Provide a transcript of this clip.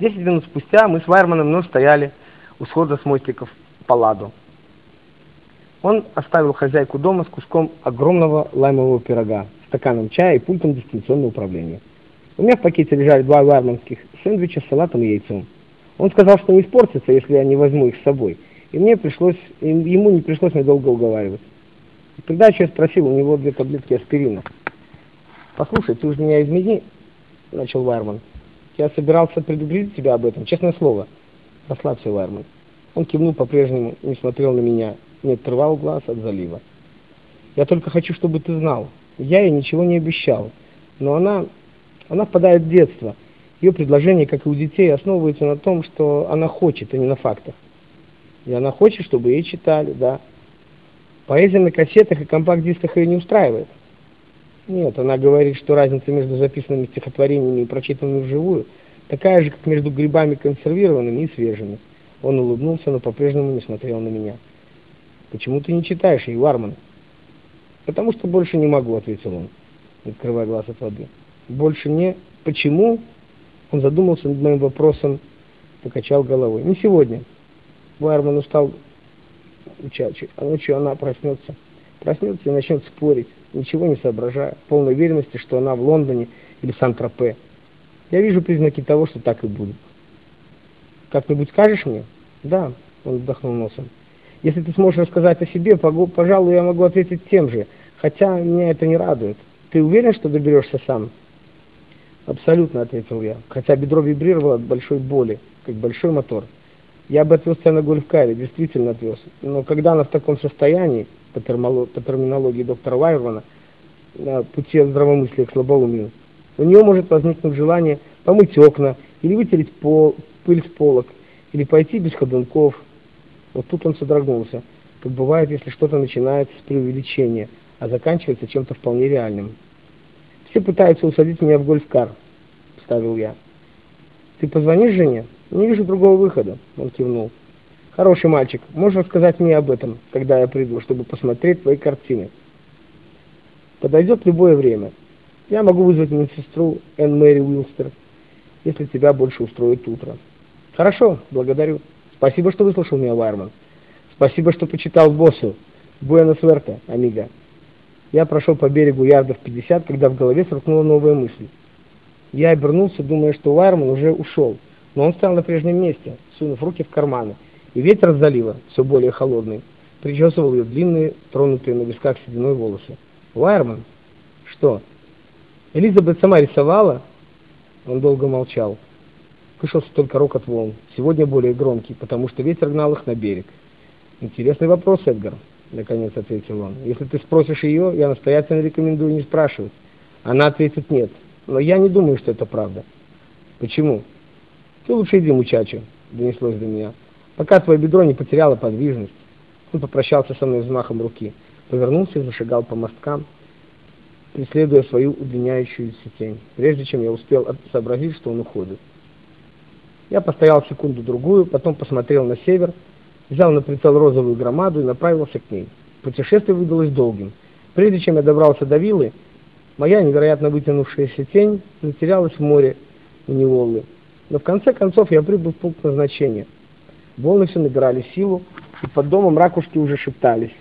Десять минут спустя мы с Вайерманом вновь стояли у схода с мостиков по ладу. Он оставил хозяйку дома с куском огромного лаймового пирога, стаканом чая и пультом дистанционного управления. У меня в пакете лежали два вайерманских сэндвича с салатом и яйцом. Он сказал, что не испортится, если я не возьму их с собой, и мне пришлось, ему не пришлось мне долго уговаривать. Тогда я спросил, у него две таблетки аспирина. «Послушай, ты уж меня измени», — начал Вайерман. «Я собирался предупредить тебя об этом, честное слово». «Расслабься, Вайерман». Он кивнул по-прежнему, не смотрел на меня, не отрывал глаз от залива. «Я только хочу, чтобы ты знал. Я ей ничего не обещал. Но она... она впадает в детство. Ее предложение, как и у детей, основывается на том, что она хочет, а не на фактах. И она хочет, чтобы ей читали, да. Поэзия на кассетах и компакт-дисках ее не устраивает. Нет, она говорит, что разница между записанными стихотворениями и прочитанными вживую такая же, как между грибами консервированными и свежими. Он улыбнулся, но по-прежнему не смотрел на меня. «Почему ты не читаешь, Варман?» «Потому что больше не могу», — ответил он, открывая глаз от воды. «Больше не... Почему?» Он задумался над моим вопросом, покачал головой. «Не сегодня». Варман устал учачи, а ночью она проснется. Проснется и начнет спорить ничего не соображая, в полной уверенности, что она в Лондоне или Сан-Тропе. Я вижу признаки того, что так и будет. Как-нибудь скажешь мне? Да, он вздохнул носом. Если ты сможешь рассказать о себе, пожалуй, я могу ответить тем же, хотя меня это не радует. Ты уверен, что доберешься сам? Абсолютно, ответил я, хотя бедро вибрировало от большой боли, как большой мотор. Я бы отвез тебя на гольф-каре, действительно отвез. Но когда она в таком состоянии, по, по терминологии доктора Вайермана, на пути от здравомыслия к слабоумию, у нее может возникнуть желание помыть окна, или вытереть пол, пыль с полок, или пойти без ходунков. Вот тут он содрогнулся, как бывает, если что-то начинается с преувеличения, а заканчивается чем-то вполне реальным. «Все пытаются усадить меня в гольф-кар», — вставил я. «Ты позвонишь жене?» «Не вижу другого выхода», — он кивнул. «Хороший мальчик, можешь рассказать мне об этом, когда я приду, чтобы посмотреть твои картины?» «Подойдет любое время. Я могу вызвать медсестру Энн Мэри Уилстер, если тебя больше устроит утро». «Хорошо, благодарю. Спасибо, что выслушал меня, Вайерман. Спасибо, что почитал боссу. Буэнос Верта, амиго». Я прошел по берегу ярдов 50, когда в голове сверкнула новая мысль. Я обернулся, думая, что Вайерман уже ушел но он стоял на прежнем месте, сунув руки в карманы, и ветер с залива, все более холодный, причесывал ее длинные, тронутые на висках сединой волосы. «Вайерман?» «Что?» «Элизабет сама рисовала?» Он долго молчал. Слышался только рокот волн, сегодня более громкий, потому что ветер гнал их на берег. «Интересный вопрос, Эдгар», — наконец ответил он. «Если ты спросишь ее, я настоятельно рекомендую не спрашивать. Она ответит «нет». Но я не думаю, что это правда». «Почему?» «Ты лучше иди, мучачо», — донеслось до меня, «пока твое бедро не потеряло подвижность». Он попрощался со мной взмахом руки, повернулся и зашагал по мосткам, преследуя свою удлиняющуюся тень, прежде чем я успел сообразить, что он уходит. Я постоял секунду-другую, потом посмотрел на север, взял на прицел розовую громаду и направился к ней. Путешествие выдалось долгим. Прежде чем я добрался до виллы, моя невероятно вытянувшаяся тень затерялась в море Неволы. Но в конце концов я прибыл в пункт назначения. Волны все набирали силу, и под домом ракушки уже шептались.